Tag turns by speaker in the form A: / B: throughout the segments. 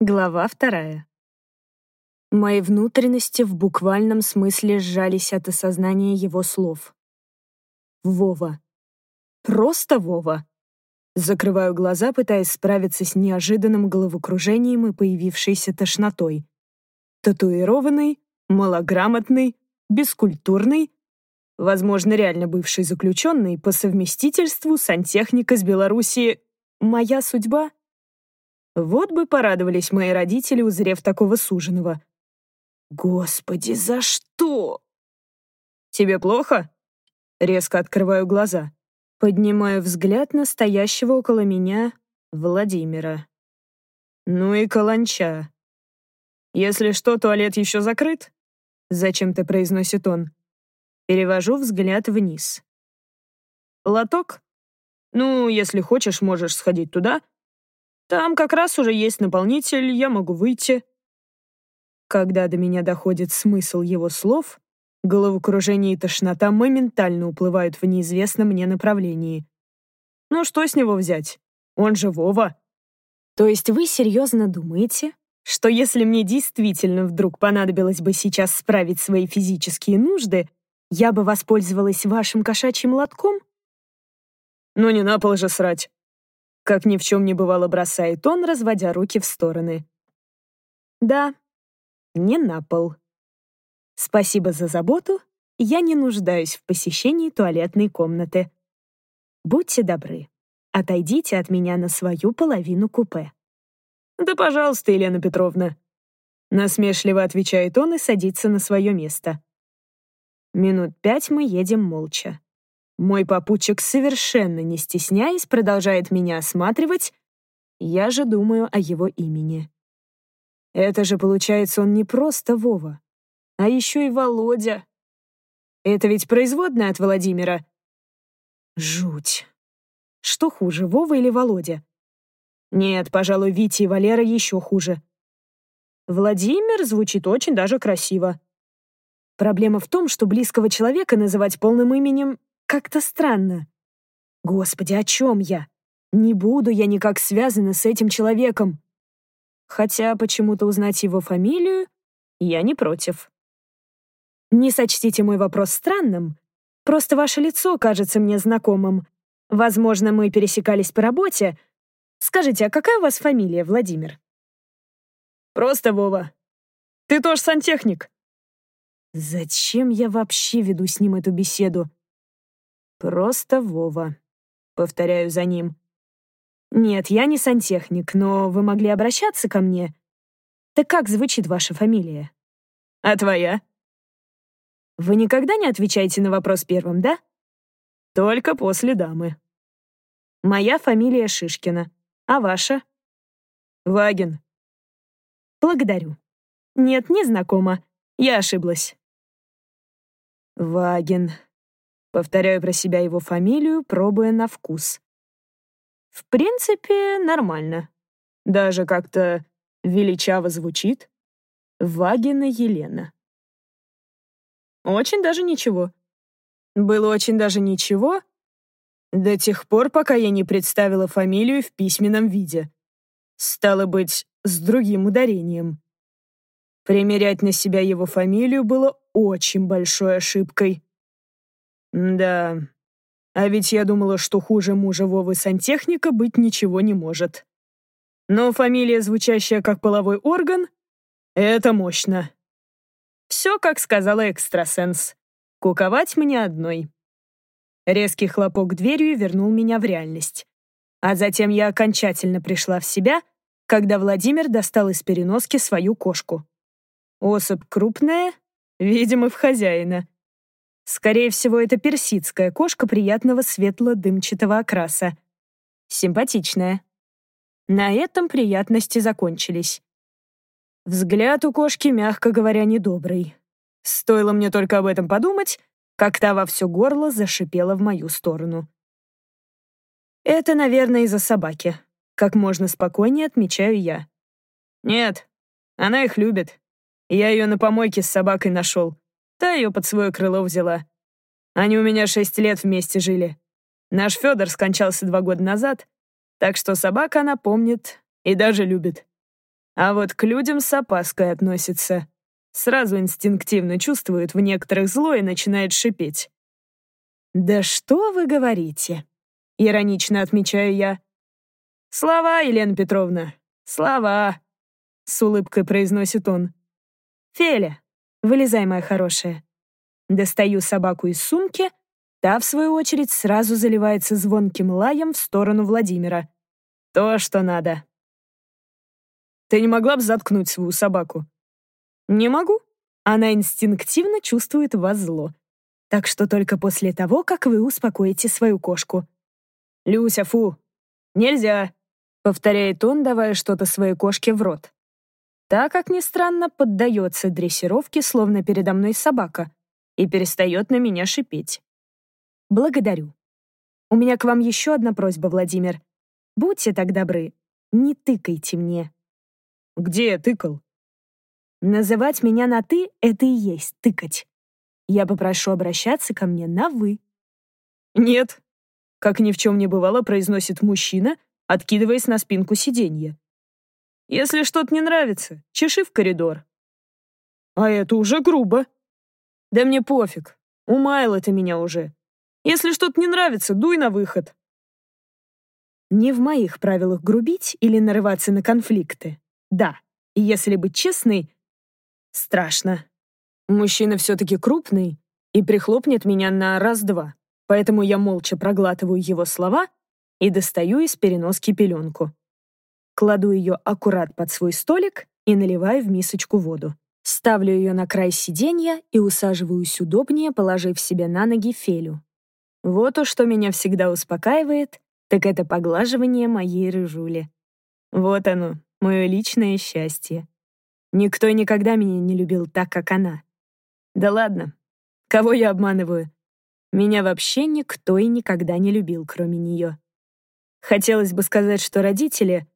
A: Глава вторая. Мои внутренности в буквальном смысле сжались от осознания его слов. Вова. Просто Вова. Закрываю глаза, пытаясь справиться с неожиданным головокружением и появившейся тошнотой. Татуированный, малограмотный, бескультурный, возможно, реально бывший заключенный по совместительству сантехник из Белоруссии. Моя судьба — вот бы порадовались мои родители, узрев такого суженого. Господи, за что? Тебе плохо? Резко открываю глаза. Поднимаю взгляд на стоящего около меня Владимира. Ну и каланча. Если что, туалет еще закрыт? Зачем-то произносит он. Перевожу взгляд вниз. Лоток? Ну, если хочешь, можешь сходить туда, там как раз уже есть наполнитель, я могу выйти. Когда до меня доходит смысл его слов, головокружение и тошнота моментально уплывают в неизвестном мне направлении. Ну что с него взять? Он же Вова. То есть вы серьезно думаете, что если мне действительно вдруг понадобилось бы сейчас справить свои физические нужды, я бы воспользовалась вашим кошачьим лотком? Ну не на пол же срать. Как ни в чем не бывало, бросает он, разводя руки в стороны. Да, не на пол. Спасибо за заботу, я не нуждаюсь в посещении туалетной комнаты. Будьте добры, отойдите от меня на свою половину купе. Да, пожалуйста, Елена Петровна. Насмешливо отвечает он и садится на свое место. Минут пять мы едем молча. Мой попутчик, совершенно не стесняясь, продолжает меня осматривать. Я же думаю о его имени. Это же, получается, он не просто Вова, а еще и Володя. Это ведь производная от Владимира. Жуть. Что хуже, Вова или Володя? Нет, пожалуй, Витя и Валера еще хуже. Владимир звучит очень даже красиво. Проблема в том, что близкого человека называть полным именем как-то странно. Господи, о чем я? Не буду я никак связана с этим человеком. Хотя почему-то узнать его фамилию я не против. Не сочтите мой вопрос странным. Просто ваше лицо кажется мне знакомым. Возможно, мы пересекались по работе. Скажите, а какая у вас фамилия, Владимир? Просто Вова. Ты тоже сантехник. Зачем я вообще веду с ним эту беседу? «Просто Вова», — повторяю за ним. «Нет, я не сантехник, но вы могли обращаться ко мне. Так как звучит ваша фамилия?» «А твоя?» «Вы никогда не отвечаете на вопрос первым, да?» «Только после дамы». «Моя фамилия Шишкина. А ваша?» «Вагин». «Благодарю. Нет, не знакома. Я ошиблась». «Вагин», Повторяю про себя его фамилию, пробуя на вкус. В принципе, нормально. Даже как-то величаво звучит. Вагина Елена. Очень даже ничего. Было очень даже ничего до тех пор, пока я не представила фамилию в письменном виде. Стало быть, с другим ударением. Примерять на себя его фамилию было очень большой ошибкой. Да. А ведь я думала, что хуже мужа Вовы сантехника быть ничего не может. Но фамилия, звучащая как половой орган, это мощно. Все, как сказала экстрасенс. Куковать мне одной. Резкий хлопок дверью вернул меня в реальность. А затем я окончательно пришла в себя, когда Владимир достал из переноски свою кошку. Особь крупная, видимо, в хозяина. Скорее всего, это персидская кошка приятного светло-дымчатого окраса. Симпатичная. На этом приятности закончились. Взгляд у кошки, мягко говоря, недобрый. Стоило мне только об этом подумать, как та во все горло зашипела в мою сторону. Это, наверное, из-за собаки. Как можно спокойнее отмечаю я. Нет, она их любит. Я ее на помойке с собакой нашел. Та ее под свое крыло взяла. Они у меня шесть лет вместе жили. Наш Федор скончался два года назад, так что собака она помнит и даже любит. А вот к людям с опаской относится. Сразу инстинктивно чувствует в некоторых зло и начинает шипеть. «Да что вы говорите?» — иронично отмечаю я. «Слова, Елена Петровна, слова!» — с улыбкой произносит он. «Феля, вылезай, моя хорошая». Достаю собаку из сумки, та, в свою очередь, сразу заливается звонким лаем в сторону Владимира. То, что надо. Ты не могла бы заткнуть свою собаку? Не могу. Она инстинктивно чувствует вас зло. Так что только после того, как вы успокоите свою кошку. «Люся, фу! Нельзя!» — повторяет он, давая что-то своей кошке в рот. Так, как ни странно, поддается дрессировке, словно передо мной собака, и перестает на меня шипеть. Благодарю. У меня к вам еще одна просьба, Владимир. Будьте так добры, не тыкайте мне. Где я тыкал? Называть меня на «ты» — это и есть тыкать. Я попрошу обращаться ко мне на «вы». Нет, как ни в чем не бывало, произносит мужчина, откидываясь на спинку сиденья. Если что-то не нравится, чеши в коридор. А это уже грубо. Да мне пофиг. Умаяла ты меня уже. Если что-то не нравится, дуй на выход. Не в моих правилах грубить или нарываться на конфликты. Да, и если быть честной, страшно. Мужчина все-таки крупный и прихлопнет меня на раз-два, поэтому я молча проглатываю его слова и достаю из переноски пеленку. Кладу ее аккурат под свой столик и наливаю в мисочку воду. Ставлю ее на край сиденья и усаживаюсь удобнее, положив себе на ноги Фелю. Вот уж что меня всегда успокаивает, так это поглаживание моей рыжули. Вот оно, мое личное счастье. Никто никогда меня не любил так, как она. Да ладно, кого я обманываю? Меня вообще никто и никогда не любил, кроме нее. Хотелось бы сказать, что родители,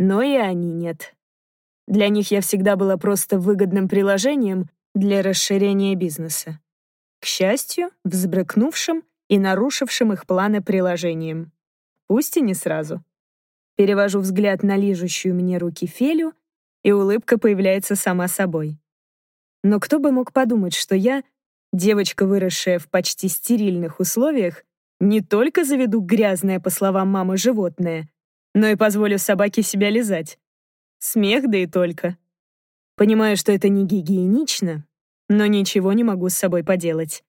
A: но и они нет. Для них я всегда была просто выгодным приложением для расширения бизнеса. К счастью, взбрыкнувшим и нарушившим их планы приложением пусть и не сразу. Перевожу взгляд на лижущую мне руки Фелю, и улыбка появляется сама собой. Но кто бы мог подумать, что я, девочка, выросшая в почти стерильных условиях, не только заведу грязное, по словам мамы, животное, но и позволю собаке себя лизать. Смех, да и только. Понимаю, что это не гигиенично, но ничего не могу с собой поделать.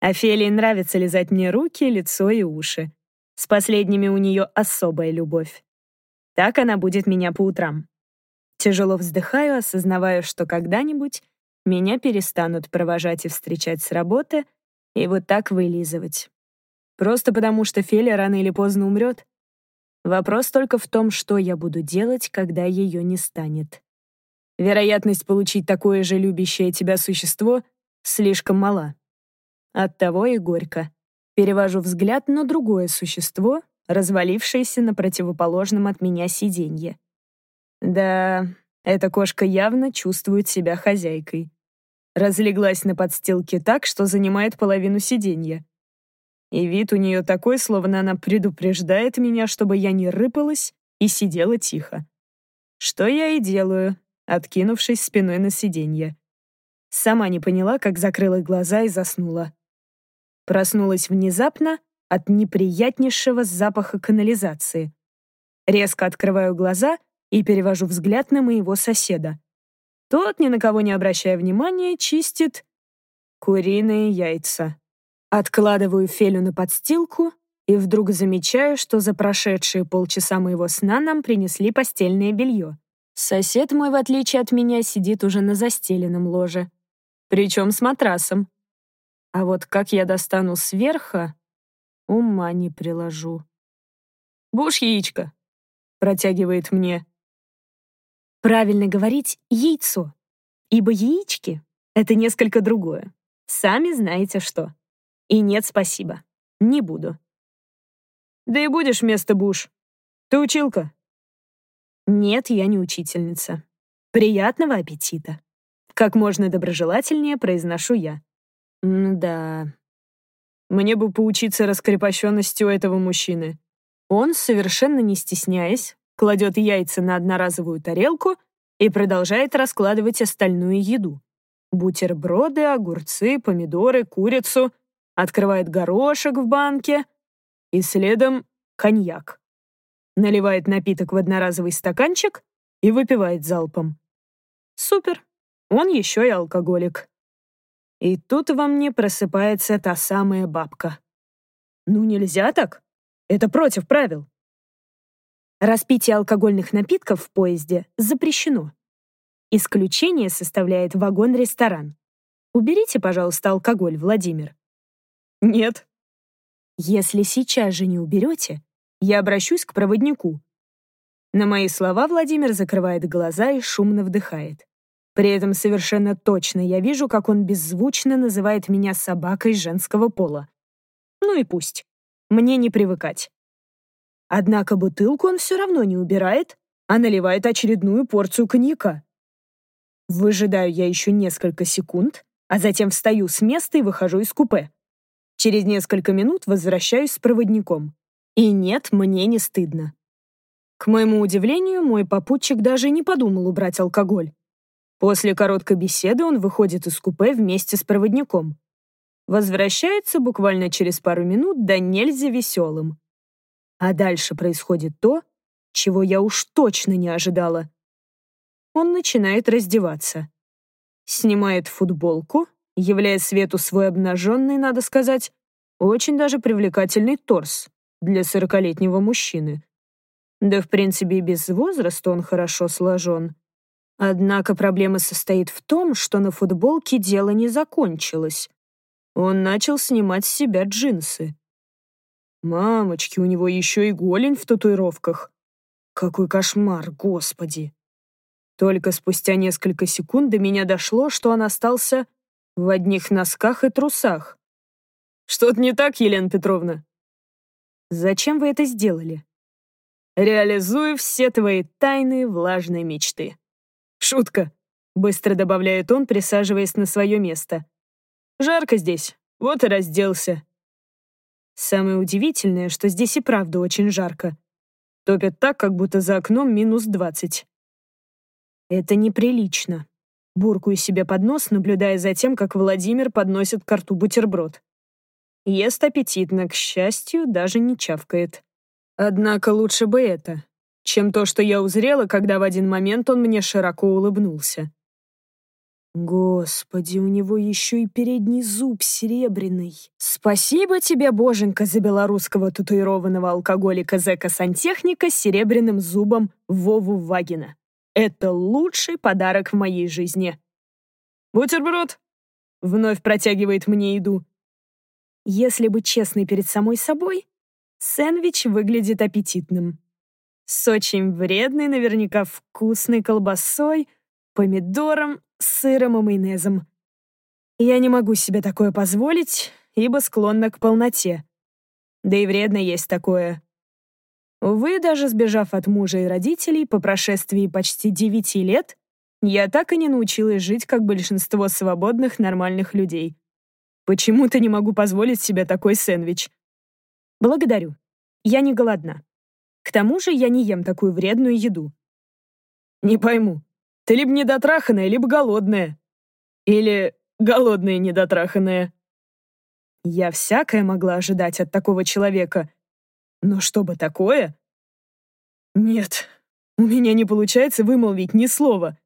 A: Офелии нравится лизать мне руки, лицо и уши. С последними у нее особая любовь. Так она будет меня по утрам. Тяжело вздыхаю, осознавая, что когда-нибудь меня перестанут провожать и встречать с работы и вот так вылизывать. Просто потому, что Феля рано или поздно умрет. Вопрос только в том, что я буду делать, когда ее не станет. Вероятность получить такое же любящее тебя существо слишком мала. Оттого и горько. Перевожу взгляд на другое существо, развалившееся на противоположном от меня сиденье. Да, эта кошка явно чувствует себя хозяйкой. Разлеглась на подстилке так, что занимает половину сиденья. И вид у нее такой, словно она предупреждает меня, чтобы я не рыпалась и сидела тихо. Что я и делаю, откинувшись спиной на сиденье. Сама не поняла, как закрыла глаза и заснула. Проснулась внезапно от неприятнейшего запаха канализации. Резко открываю глаза и перевожу взгляд на моего соседа. Тот, ни на кого не обращая внимания, чистит куриные яйца. Откладываю Фелю на подстилку и вдруг замечаю, что за прошедшие полчаса моего сна нам принесли постельное белье. Сосед мой, в отличие от меня, сидит уже на застеленном ложе. Причем с матрасом. А вот как я достану сверха, ума не приложу. «Будешь яичко?» — протягивает мне. Правильно говорить «яйцо», ибо яички — это несколько другое. Сами знаете что. И нет, спасибо. Не буду. Да и будешь вместо Буш. Ты училка? Нет, я не учительница. Приятного аппетита. Как можно доброжелательнее произношу я. Да. Мне бы поучиться раскрепощенности у этого мужчины. Он, совершенно не стесняясь, кладет яйца на одноразовую тарелку и продолжает раскладывать остальную еду. Бутерброды, огурцы, помидоры, курицу, открывает горошек в банке и следом коньяк. Наливает напиток в одноразовый стаканчик и выпивает залпом. Супер, он еще и алкоголик. И тут во мне просыпается та самая бабка. Ну нельзя так. Это против правил. Распитие алкогольных напитков в поезде запрещено. Исключение составляет вагон-ресторан. Уберите, пожалуйста, алкоголь, Владимир. Нет. Если сейчас же не уберете, я обращусь к проводнику. На мои слова Владимир закрывает глаза и шумно вдыхает. При этом совершенно точно я вижу, как он беззвучно называет меня собакой женского пола. Ну и пусть. Мне не привыкать. Однако бутылку он все равно не убирает, а наливает очередную порцию коньяка. Выжидаю я еще несколько секунд, а затем встаю с места и выхожу из купе. Через несколько минут возвращаюсь с проводником. И нет, мне не стыдно. К моему удивлению, мой попутчик даже не подумал убрать алкоголь. После короткой беседы он выходит из купе вместе с проводником. Возвращается буквально через пару минут, да нельзя веселым. А дальше происходит то, чего я уж точно не ожидала. Он начинает раздеваться. Снимает футболку, являя свету свой обнаженный, надо сказать, очень даже привлекательный торс для сорокалетнего мужчины. Да, в принципе, и без возраста он хорошо сложен. Однако проблема состоит в том, что на футболке дело не закончилось. Он начал снимать с себя джинсы. Мамочки, у него еще и голень в татуировках. Какой кошмар, господи. Только спустя несколько секунд до меня дошло, что он остался в одних носках и трусах. Что-то не так, Елена Петровна? Зачем вы это сделали? Реализую все твои тайные влажные мечты. «Шутка», — быстро добавляет он, присаживаясь на свое место. «Жарко здесь, вот и разделся». Самое удивительное, что здесь и правда очень жарко. Топят так, как будто за окном минус двадцать. Это неприлично. Буркую себе под нос, наблюдая за тем, как Владимир подносит к рту бутерброд. Ест аппетитно, к счастью, даже не чавкает. Однако лучше бы это чем то, что я узрела, когда в один момент он мне широко улыбнулся. Господи, у него еще и передний зуб серебряный. Спасибо тебе, боженька, за белорусского татуированного алкоголика-зэка-сантехника с серебряным зубом Вову Вагина. Это лучший подарок в моей жизни. Бутерброд? Вновь протягивает мне еду. Если быть честной перед самой собой, сэндвич выглядит аппетитным с очень вредной, наверняка вкусной колбасой, помидором, сыром и майонезом. Я не могу себе такое позволить, ибо склонна к полноте. Да и вредно есть такое. Увы, даже сбежав от мужа и родителей по прошествии почти девяти лет, я так и не научилась жить, как большинство свободных, нормальных людей. Почему-то не могу позволить себе такой сэндвич. Благодарю. Я не голодна. К тому же я не ем такую вредную еду. Не пойму, ты либо недотраханная, либо голодная. Или голодная недотраханная. Я всякое могла ожидать от такого человека. Но чтобы такое? Нет, у меня не получается вымолвить ни слова.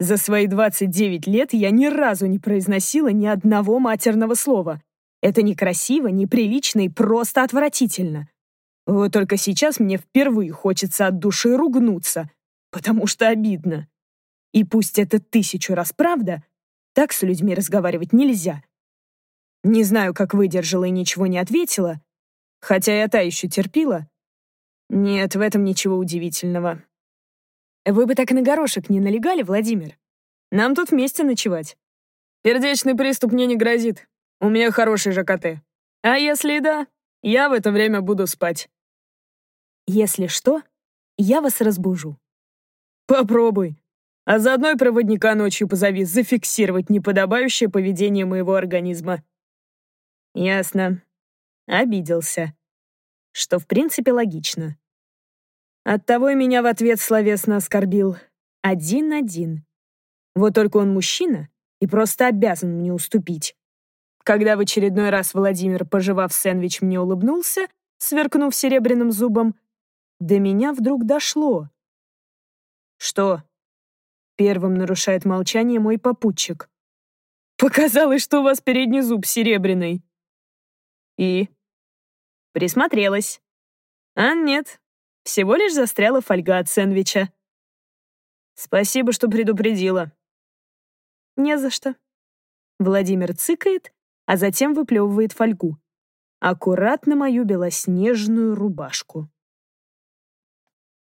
A: За свои 29 лет я ни разу не произносила ни одного матерного слова. Это некрасиво, неприлично и просто отвратительно. Вот только сейчас мне впервые хочется от души ругнуться, потому что обидно. И пусть это тысячу раз правда, так с людьми разговаривать нельзя. Не знаю, как выдержала и ничего не ответила, хотя я та еще терпила. Нет, в этом ничего удивительного. Вы бы так на горошек не налегали, Владимир? Нам тут вместе ночевать. Сердечный приступ мне не грозит. У меня хороший ЖКТ. А если и да, я в это время буду спать. Если что, я вас разбужу. Попробуй. А заодно и проводника ночью позови зафиксировать неподобающее поведение моего организма. Ясно. Обиделся. Что в принципе логично. Оттого и меня в ответ словесно оскорбил. один-один. Вот только он мужчина и просто обязан мне уступить. Когда в очередной раз Владимир, пожевав сэндвич, мне улыбнулся, сверкнув серебряным зубом, до меня вдруг дошло. «Что?» Первым нарушает молчание мой попутчик. «Показалось, что у вас передний зуб серебряный». «И?» Присмотрелась. А нет, всего лишь застряла фольга от сэндвича. Спасибо, что предупредила. Не за что. Владимир цыкает, а затем выплевывает фольгу. Аккуратно мою белоснежную рубашку.